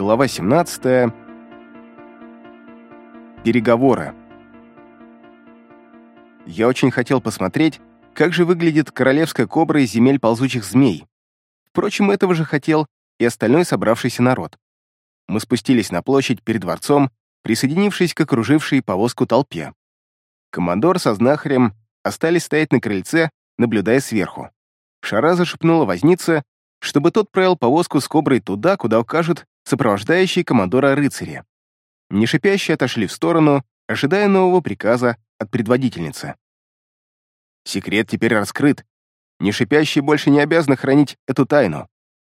Глава 17. Переговоры. Я очень хотел посмотреть, как же выглядит королевская кобра из земель ползучих змей. Впрочем, этого же хотел и остальной собравшийся народ. Мы спустились на площадь перед дворцом, присоединившись к окружившей повозку толпе. Командор со знахарем остались стоять на крыльце, наблюдая сверху. Шара зашепнула возница, чтобы тот провел повозку с коброй туда, куда укажут сопровождающие командора рыцари. Нешипящие отошли в сторону, ожидая нового приказа от предводительницы. Секрет теперь раскрыт. Нешипящие больше не обязаны хранить эту тайну,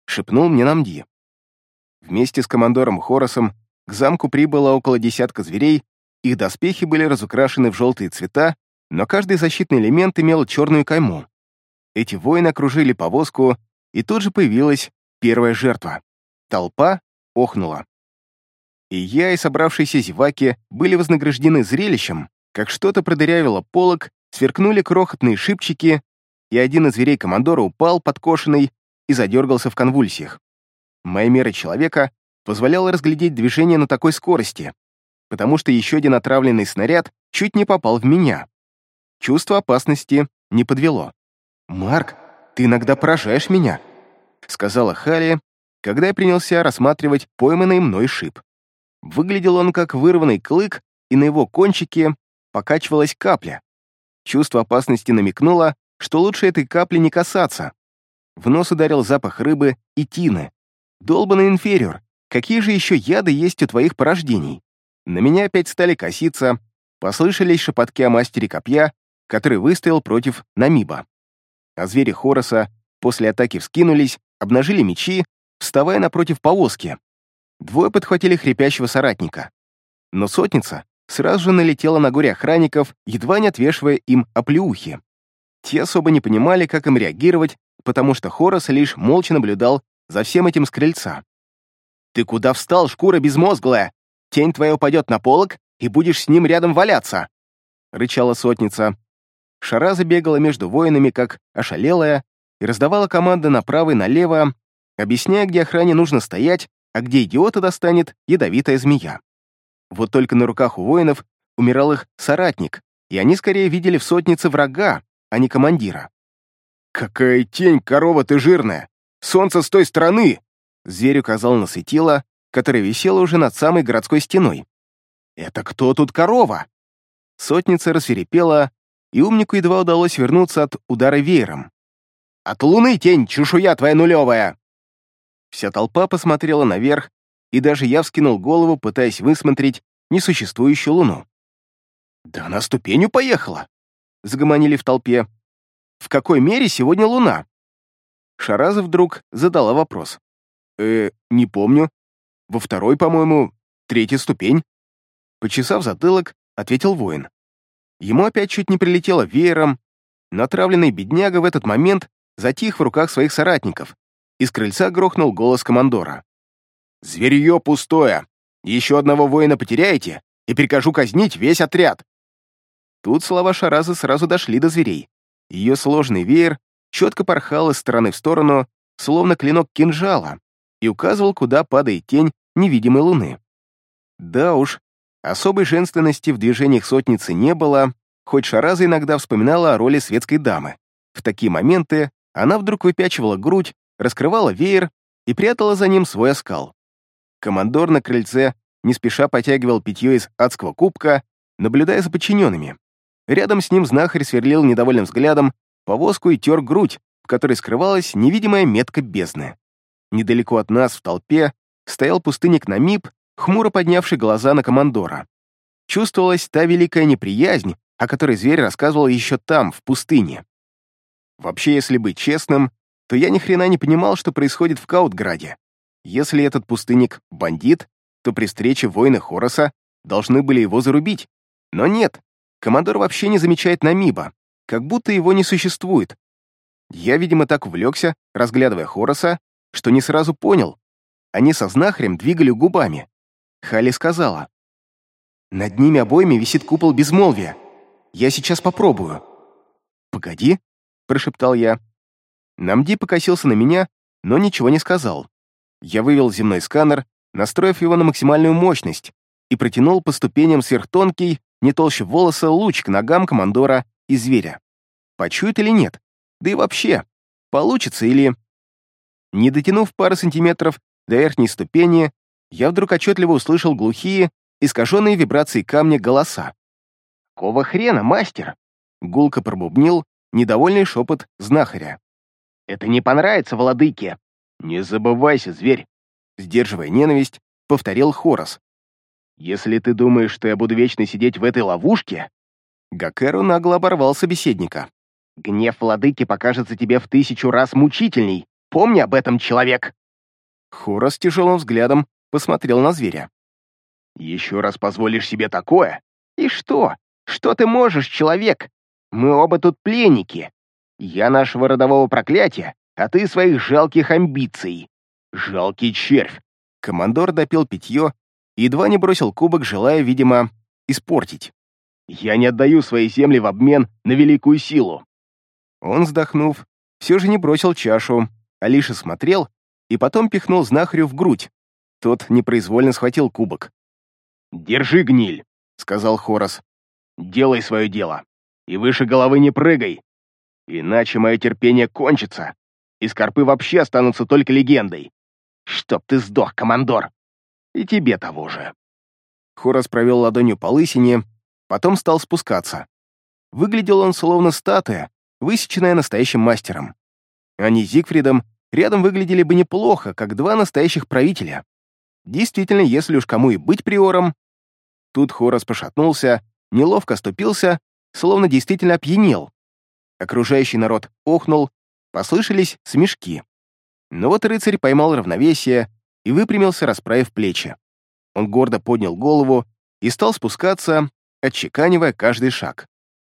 шепнул мне Намди. Вместе с командором Хоросом к замку прибыло около десятка зверей, их доспехи были разукрашены в желтые цвета, но каждый защитный элемент имел черную кайму. Эти воины окружили повозку, и тут же появилась первая жертва. Толпа охнула. И я, и собравшиеся зеваки были вознаграждены зрелищем, как что-то продырявило полок, сверкнули крохотные шипчики, и один из зверей командора упал подкошенный и задергался в конвульсиях. Моя мера человека позволяла разглядеть движение на такой скорости, потому что еще один отравленный снаряд чуть не попал в меня. Чувство опасности не подвело. «Марк, ты иногда поражаешь меня», — сказала Хали, когда я принялся рассматривать пойманный мной шип. Выглядел он как вырванный клык, и на его кончике покачивалась капля. Чувство опасности намекнуло, что лучше этой капли не касаться. В нос ударил запах рыбы и тины. Долбанный инфериор, какие же еще яды есть у твоих порождений? На меня опять стали коситься, послышались шепотки о мастере копья, который выстоял против Намиба. А звери Хороса после атаки вскинулись, обнажили мечи, вставая напротив повозки. Двое подхватили хрипящего соратника. Но сотница сразу же налетела на горе охранников, едва не отвешивая им оплеухи. Те особо не понимали, как им реагировать, потому что Хорос лишь молча наблюдал за всем этим с крыльца. «Ты куда встал, шкура безмозглая? Тень твоя упадет на полок, и будешь с ним рядом валяться!» — рычала сотница. Шара забегала между воинами, как ошалелая, и раздавала команды направо и налево, объясняя, где охране нужно стоять, а где идиота достанет ядовитая змея. Вот только на руках у воинов умирал их соратник, и они скорее видели в сотнице врага, а не командира. «Какая тень, корова ты жирная! Солнце с той стороны!» Зверь указал на светило, которое висело уже над самой городской стеной. «Это кто тут корова?» Сотница рассверепела, и умнику едва удалось вернуться от удара веером. «От луны тень, чешуя твоя нулевая!» Вся толпа посмотрела наверх, и даже я вскинул голову, пытаясь высмотреть несуществующую луну. «Да она ступенью поехала!» — загомонили в толпе. «В какой мере сегодня луна?» Шараза вдруг задала вопрос. «Э, не помню. Во второй, по-моему, третья ступень». Почесав затылок, ответил воин. Ему опять чуть не прилетело веером, но отравленный бедняга в этот момент затих в руках своих соратников, из крыльца грохнул голос командора. «Зверье пустое! Еще одного воина потеряете, и прикажу казнить весь отряд!» Тут слова Шаразы сразу дошли до зверей. Ее сложный веер четко порхал из стороны в сторону, словно клинок кинжала, и указывал, куда падает тень невидимой луны. Да уж, особой женственности в движениях сотницы не было, хоть Шараза иногда вспоминала о роли светской дамы. В такие моменты она вдруг выпячивала грудь, раскрывала веер и прятала за ним свой оскал. Командор на крыльце не спеша потягивал питье из адского кубка, наблюдая за подчиненными. Рядом с ним знахарь сверлил недовольным взглядом повозку и тер грудь, в которой скрывалась невидимая метка бездны. Недалеко от нас, в толпе, стоял пустынник Намиб, хмуро поднявший глаза на командора. Чувствовалась та великая неприязнь, о которой зверь рассказывал еще там, в пустыне. Вообще, если быть честным, то я ни хрена не понимал, что происходит в Каутграде. Если этот пустынник — бандит, то при встрече воина Хороса должны были его зарубить. Но нет, командор вообще не замечает Намиба, как будто его не существует. Я, видимо, так увлекся, разглядывая Хороса, что не сразу понял. Они со знахарем двигали губами. Хали сказала. «Над ними обоими висит купол безмолвия. Я сейчас попробую». «Погоди», — прошептал я. Намди покосился на меня, но ничего не сказал. Я вывел земной сканер настроив его на максимальную мощность, и протянул по ступеням сверхтонкий, не толще волоса, луч к ногам командора и зверя. Почует или нет? Да и вообще, получится или... Не дотянув пару сантиметров до верхней ступени, я вдруг отчетливо услышал глухие, искаженные вибрации камня голоса. «Кого хрена, мастер?» — гулко пробубнил недовольный шепот знахаря. «Это не понравится владыке!» «Не забывайся, зверь!» Сдерживая ненависть, повторил Хорос. «Если ты думаешь, что я буду вечно сидеть в этой ловушке...» Гакеру нагло оборвал собеседника. «Гнев владыки покажется тебе в тысячу раз мучительней. Помни об этом, человек!» Хорос тяжелым взглядом посмотрел на зверя. «Еще раз позволишь себе такое? И что? Что ты можешь, человек? Мы оба тут пленники. Я нашего родового проклятия, а ты своих жалких амбиций. Жалкий червь!» Командор допил питье и едва не бросил кубок, желая, видимо, испортить. «Я не отдаю свои земли в обмен на великую силу!» Он, вздохнув, все же не бросил чашу, а лишь смотрел и потом пихнул знахарю в грудь. Тот непроизвольно схватил кубок. «Держи, гниль!» — сказал Хорос. «Делай свое дело, и выше головы не прыгай, иначе мое терпение кончится, и скорпы вообще останутся только легендой. Чтоб ты сдох, командор! И тебе того же!» Хорос провел ладонью по лысине, потом стал спускаться. Выглядел он словно статуя, высеченная настоящим мастером. Они с Зигфридом рядом выглядели бы неплохо, как два настоящих правителя. Действительно, если уж кому и быть приором... Тут Хорос пошатнулся, неловко ступился, словно действительно опьянел. Окружающий народ охнул, послышались смешки. Но вот рыцарь поймал равновесие и выпрямился, расправив плечи. Он гордо поднял голову и стал спускаться, отчеканивая каждый шаг.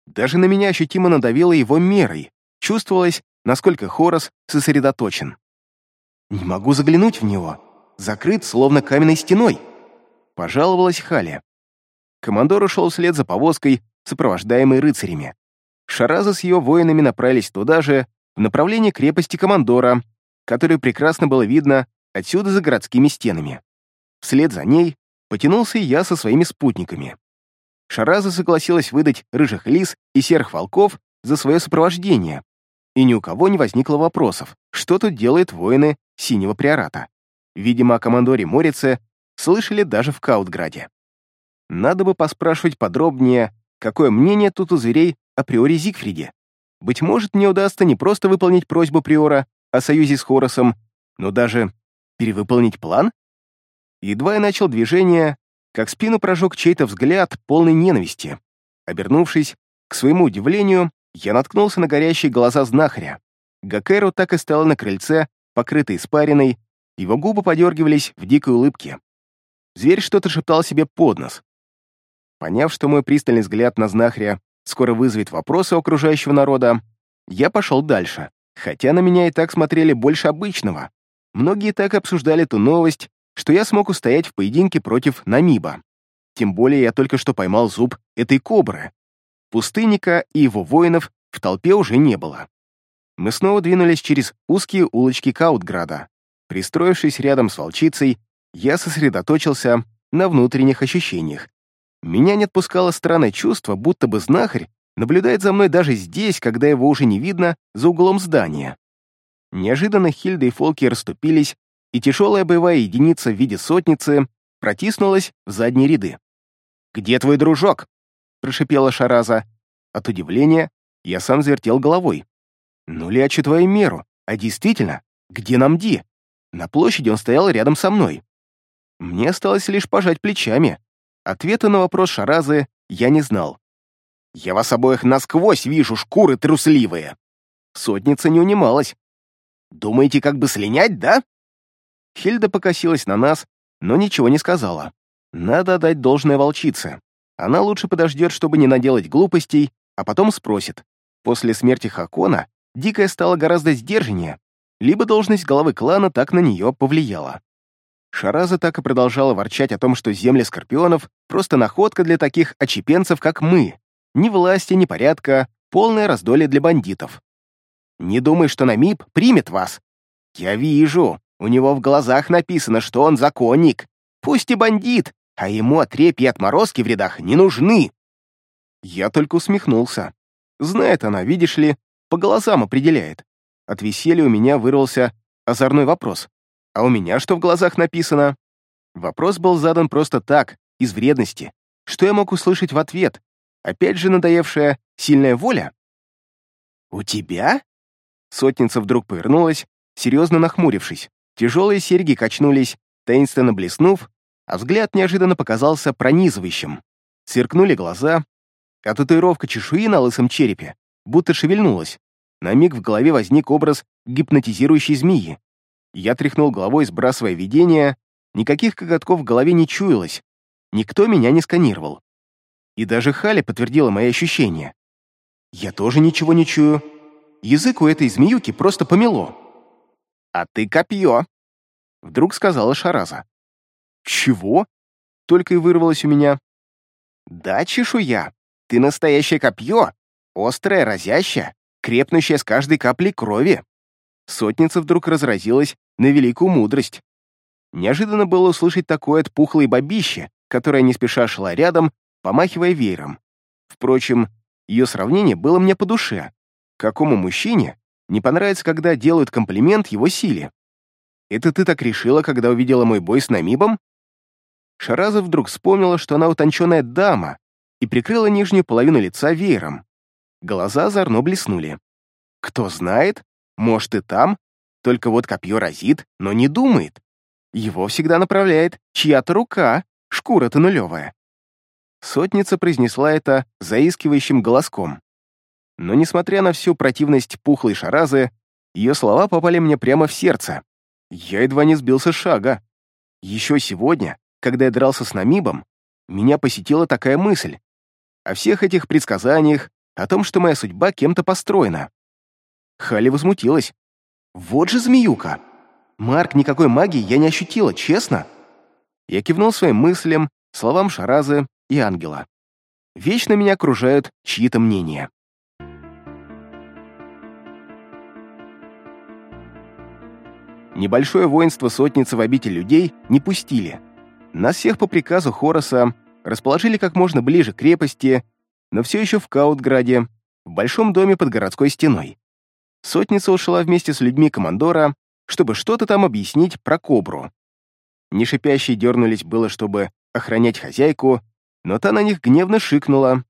Даже на меня ощутимо надавило его мерой. Чувствовалось, насколько Хорос сосредоточен. «Не могу заглянуть в него. Закрыт, словно каменной стеной», — пожаловалась Халя. Командор ушел вслед за повозкой, сопровождаемой рыцарями. Шараза с ее воинами направились туда же, в направлении крепости командора, которую прекрасно было видно отсюда за городскими стенами. Вслед за ней потянулся и я со своими спутниками. Шараза согласилась выдать рыжих лис и серых волков за свое сопровождение, и ни у кого не возникло вопросов, что тут делают воины Синего Приората. Видимо, о командоре Морице слышали даже в Каутграде. Надо бы поспрашивать подробнее, какое мнение тут у зверей априори Зигфриде. Быть может, мне удастся не просто выполнить просьбу Приора о союзе с Хоросом, но даже перевыполнить план? Едва я начал движение, как спину прожег чей-то взгляд, полный ненависти. Обернувшись, к своему удивлению, я наткнулся на горящие глаза знахаря. Гакеру так и стоял на крыльце, покрытый испариной, его губы подергивались в дикой улыбке. Зверь что-то шептал себе под нос. Поняв, что мой пристальный взгляд на знахаря скоро вызовет вопросы окружающего народа, я пошел дальше, хотя на меня и так смотрели больше обычного. Многие так обсуждали ту новость, что я смог устоять в поединке против Намиба. Тем более я только что поймал зуб этой кобры. Пустынника и его воинов в толпе уже не было. Мы снова двинулись через узкие улочки Каутграда. Пристроившись рядом с волчицей, я сосредоточился на внутренних ощущениях меня не отпускало странное чувство, будто бы знахарь наблюдает за мной даже здесь, когда его уже не видно за углом здания. Неожиданно Хильда и Фолки расступились, и тяжелая боевая единица в виде сотницы протиснулась в задние ряды. «Где твой дружок?» — прошипела Шараза. От удивления я сам завертел головой. «Ну, лячу твою меру, а действительно, где Намди?» На площади он стоял рядом со мной. Мне осталось лишь пожать плечами. Ответа на вопрос Шаразы я не знал. «Я вас обоих насквозь вижу, шкуры трусливые!» Сотница не унималась. «Думаете, как бы слинять, да?» Хильда покосилась на нас, но ничего не сказала. Надо дать должное волчице. Она лучше подождет, чтобы не наделать глупостей, а потом спросит. После смерти Хакона Дикая стала гораздо сдержаннее, либо должность главы клана так на нее повлияла. Шараза так и продолжала ворчать о том, что земли скорпионов — просто находка для таких очепенцев, как мы. Ни власти, ни порядка, полное раздолье для бандитов. Не думай, что Намиб примет вас. Я вижу, у него в глазах написано, что он законник, Пусть и бандит, а ему отрепьи и отморозки в рядах не нужны. Я только усмехнулся. Знает она, видишь ли, по глазам определяет. От веселья у меня вырвался озорной вопрос. А у меня что в глазах написано? Вопрос был задан просто так, из вредности. Что я мог услышать в ответ? Опять же надоевшая сильная воля? «У тебя?» Сотница вдруг повернулась, серьезно нахмурившись. Тяжелые серьги качнулись, таинственно блеснув, а взгляд неожиданно показался пронизывающим. Сверкнули глаза, а татуировка чешуи на лысом черепе будто шевельнулась. На миг в голове возник образ гипнотизирующей змеи. Я тряхнул головой, сбрасывая видение, никаких коготков в голове не чуялось, никто меня не сканировал. И даже Халя подтвердила мои ощущения. Я тоже ничего не чую. Язык у этой змеюки просто помело. «А ты копье!» — вдруг сказала Шараза. «Чего?» — только и вырвалось у меня. «Да, чешуя, ты настоящее копье, острое, разящее, крепнущее с каждой каплей крови». Сотница вдруг разразилась на великую мудрость. Неожиданно было услышать такое от пухлой бабищи, которая не спеша шла рядом, помахивая веером. Впрочем, ее сравнение было мне по душе. Какому мужчине не понравится, когда делают комплимент его силе? Это ты так решила, когда увидела мой бой с Намибом? Шараза вдруг вспомнила, что она утонченная дама, и прикрыла нижнюю половину лица веером. Глаза озорно блеснули. Кто знает, может и там, только вот копье разит, но не думает. Его всегда направляет чья-то рука, шкура-то нулевая. Сотница произнесла это заискивающим голоском. Но, несмотря на всю противность пухлой шаразы, ее слова попали мне прямо в сердце. Я едва не сбился с шага. Еще сегодня, когда я дрался с Намибом, меня посетила такая мысль. О всех этих предсказаниях, о том, что моя судьба кем-то построена. Хали возмутилась. «Вот же змеюка! Марк, никакой магии я не ощутила, честно!» Я кивнул своим мыслям, словам Шаразы и ангела. Вечно меня окружают чьи-то мнения. Небольшое воинство сотницы в обитель людей не пустили. Нас всех по приказу Хороса расположили как можно ближе к крепости, но все еще в Каутграде, в большом доме под городской стеной. Сотница ушла вместе с людьми командора, чтобы что-то там объяснить про кобру. Нешипящие дернулись было, чтобы охранять хозяйку, но та на них гневно шикнула.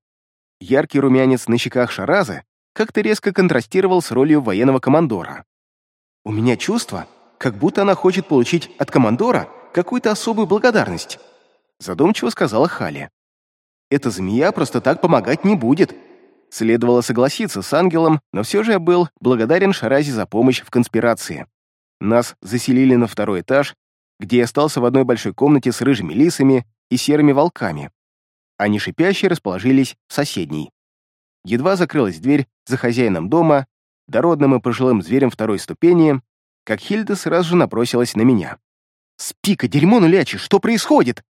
Яркий румянец на щеках Шаразы как-то резко контрастировал с ролью военного командора. «У меня чувство, как будто она хочет получить от командора какую-то особую благодарность», задумчиво сказала Хали. «Эта змея просто так помогать не будет». Следовало согласиться с ангелом, но все же я был благодарен Шаразе за помощь в конспирации. Нас заселили на второй этаж, где я остался в одной большой комнате с рыжими лисами и серыми волками. Они шипящие расположились в соседней. Едва закрылась дверь за хозяином дома, дородным и пожилым зверем второй ступени, как Хильда сразу же набросилась на меня. «Спика, дерьмо нулячи, что происходит?»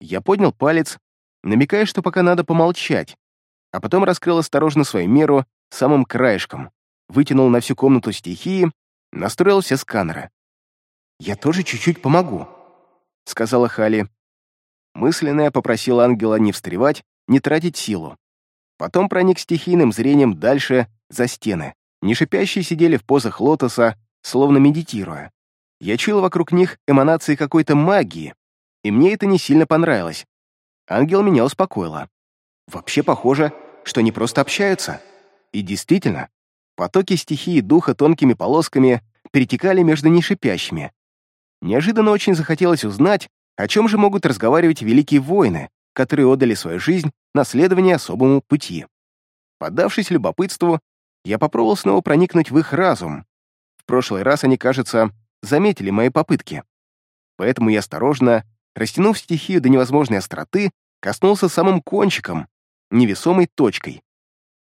Я поднял палец, намекая, что пока надо помолчать, а потом раскрыл осторожно свою меру самым краешком, вытянул на всю комнату стихии, настроил все сканеры. «Я тоже чуть-чуть помогу», — сказала Хали, Мысленно я попросил ангела не встревать, не тратить силу. Потом проник стихийным зрением дальше, за стены. Нешипящие сидели в позах лотоса, словно медитируя. Я чуял вокруг них эманации какой-то магии, и мне это не сильно понравилось. Ангел меня успокоила. Вообще похоже, что они просто общаются. И действительно, потоки стихии духа тонкими полосками перетекали между нешипящими. Неожиданно очень захотелось узнать, о чем же могут разговаривать великие воины, которые отдали свою жизнь на следование особому пути? Поддавшись любопытству, я попробовал снова проникнуть в их разум. В прошлый раз они, кажется, заметили мои попытки. Поэтому я осторожно, растянув стихию до невозможной остроты, коснулся самым кончиком, невесомой точкой.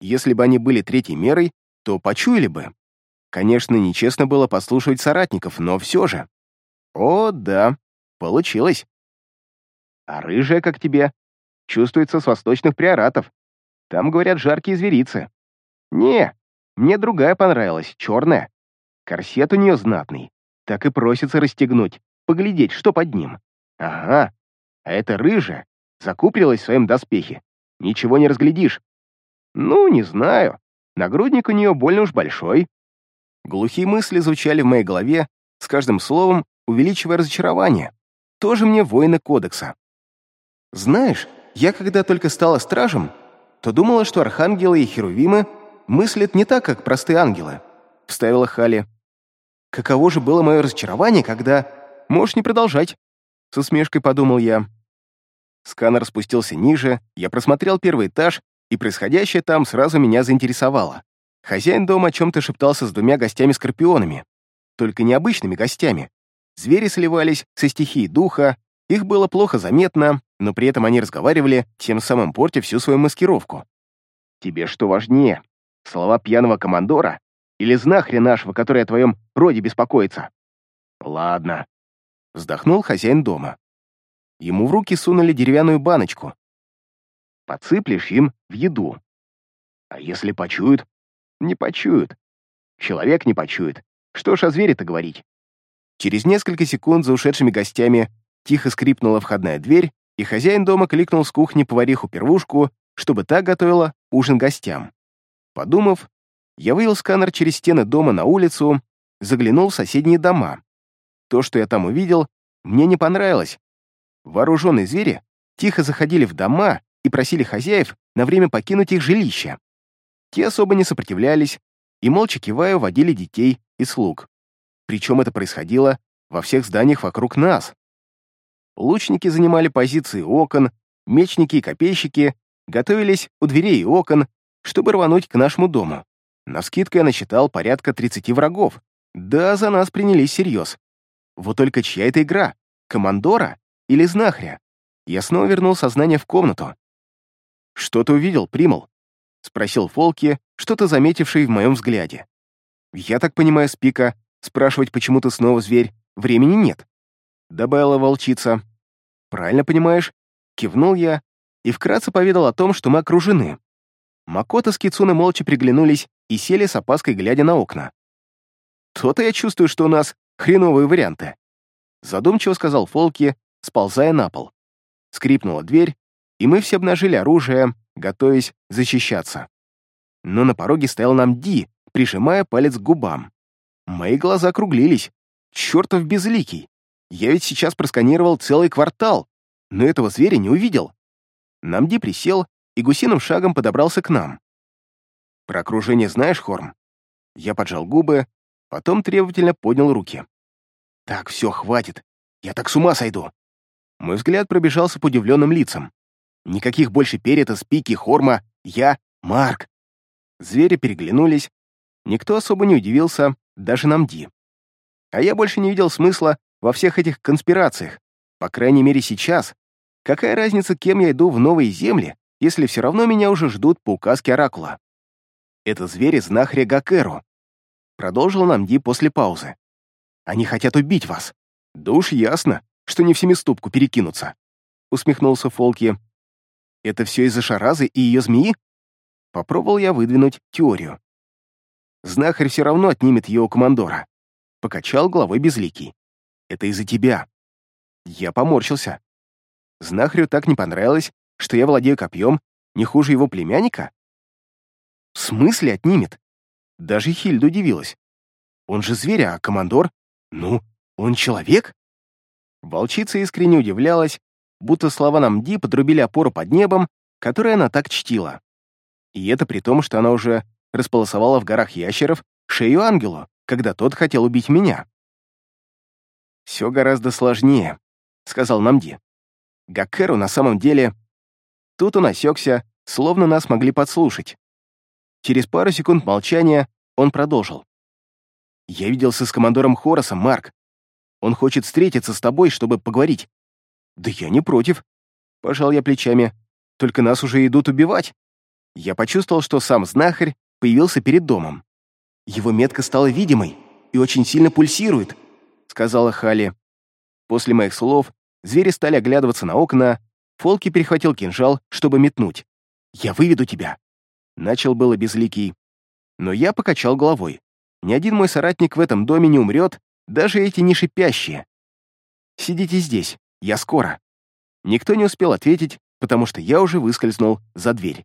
Если бы они были третьей мерой, то почуяли бы. Конечно, нечестно было послушать соратников, но все же. О, да, Получилось. А рыжая, как тебе, чувствуется с восточных приоратов. Там, говорят, жаркие зверицы. Не, мне другая понравилась, черная. Корсет у нее знатный. Так и просится расстегнуть, поглядеть, что под ним. Ага, а эта рыжая закуприлась в своем доспехе. Ничего не разглядишь. Ну, не знаю. Нагрудник у нее больно уж большой. Глухие мысли звучали в моей голове, с каждым словом увеличивая разочарование. Тоже мне воины кодекса. Знаешь, я когда только стала стражем, то думала, что архангелы и херувимы мыслят не так, как простые ангелы, — вставила Хали. Каково же было мое разочарование, когда... Можешь не продолжать, — с усмешкой подумал я. Сканер спустился ниже, я просмотрел первый этаж, и происходящее там сразу меня заинтересовало. Хозяин дома о чем-то шептался с двумя гостями-скорпионами. Только необычными гостями. Звери сливались со стихией духа, их было плохо заметно, но при этом они разговаривали, тем самым портя всю свою маскировку. «Тебе что важнее, слова пьяного командора или знахря нашего, который о твоем роде беспокоится?» «Ладно», — вздохнул хозяин дома. Ему в руки сунули деревянную баночку. Подсыплешь им в еду. А если почуют? Не почуют. Человек не почует. Что ж о звере-то говорить? Через несколько секунд за ушедшими гостями тихо скрипнула входная дверь, и хозяин дома кликнул с кухни повариху-первушку, чтобы та готовила ужин гостям. Подумав, я вывел сканер через стены дома на улицу, заглянул в соседние дома. То, что я там увидел, мне не понравилось, Вооруженные звери тихо заходили в дома и просили хозяев на время покинуть их жилище. Те особо не сопротивлялись и, молча кивая, водили детей и слуг. Причем это происходило во всех зданиях вокруг нас. Лучники занимали позиции окон, мечники и копейщики готовились у дверей и окон, чтобы рвануть к нашему дому. На скидку я насчитал порядка 30 врагов. Да, за нас принялись всерьез. Вот только чья это игра? Командора? Или знахря. Я снова вернул сознание в комнату. «Что ты увидел, Примал?» — спросил Фолки, что-то заметивший в моем взгляде. «Я так понимаю, Спика, спрашивать, почему ты снова зверь, времени нет», — добавила волчица. «Правильно понимаешь?» — кивнул я и вкратце поведал о том, что мы окружены. Макота с Кицуны молча приглянулись и сели с опаской, глядя на окна. «То-то я чувствую, что у нас хреновые варианты», — задумчиво сказал Фолки, сползая на пол. Скрипнула дверь, и мы все обнажили оружие, готовясь защищаться. Но на пороге стоял нам Ди, прижимая палец к губам. Мои глаза округлились. Чертов безликий. Я ведь сейчас просканировал целый квартал, но этого зверя не увидел. Намди присел и гусиным шагом подобрался к нам. «Про окружение знаешь, Хорм?» Я поджал губы, потом требовательно поднял руки. «Так, все, хватит. Я так с ума сойду. Мой взгляд пробежался по удивленным лицам. Никаких больше перета, спики, хорма. Я — Марк. Звери переглянулись. Никто особо не удивился, даже Намди. А я больше не видел смысла во всех этих конспирациях. По крайней мере, сейчас. Какая разница, кем я иду в новые земли, если все равно меня уже ждут по указке Оракула? Это звери знахаря Гакеру. Продолжил Намди после паузы. Они хотят убить вас. Да ясно что не в семиступку перекинуться», — усмехнулся Фолки. «Это все из-за Шаразы и ее змеи?» Попробовал я выдвинуть теорию. Знахарь все равно отнимет ее у командора. Покачал головой безликий. «Это из-за тебя». Я поморщился. Знахарю так не понравилось, что я владею копьем не хуже его племянника? В смысле отнимет? Даже Хильда удивилась. Он же зверь, а командор? Ну, он человек? Волчица искренне удивлялась, будто слова Намди подрубили опору под небом, которую она так чтила. И это при том, что она уже располосовала в горах ящеров шею ангелу, когда тот хотел убить меня. «Все гораздо сложнее», — сказал Намди. Гаккеру на самом деле... Тут он осекся, словно нас могли подслушать. Через пару секунд молчания он продолжил. «Я виделся с командором Хоросом, Марк. Он хочет встретиться с тобой, чтобы поговорить». «Да я не против», — пожал я плечами. «Только нас уже идут убивать». Я почувствовал, что сам знахарь появился перед домом. «Его метка стала видимой и очень сильно пульсирует», — сказала Хали. После моих слов звери стали оглядываться на окна, Фолки перехватил кинжал, чтобы метнуть. «Я выведу тебя», — начал было безликий. Но я покачал головой. Ни один мой соратник в этом доме не умрет, даже эти не шипящие. Сидите здесь, Я скоро». Никто не успел ответить, потому что я уже выскользнул за дверь.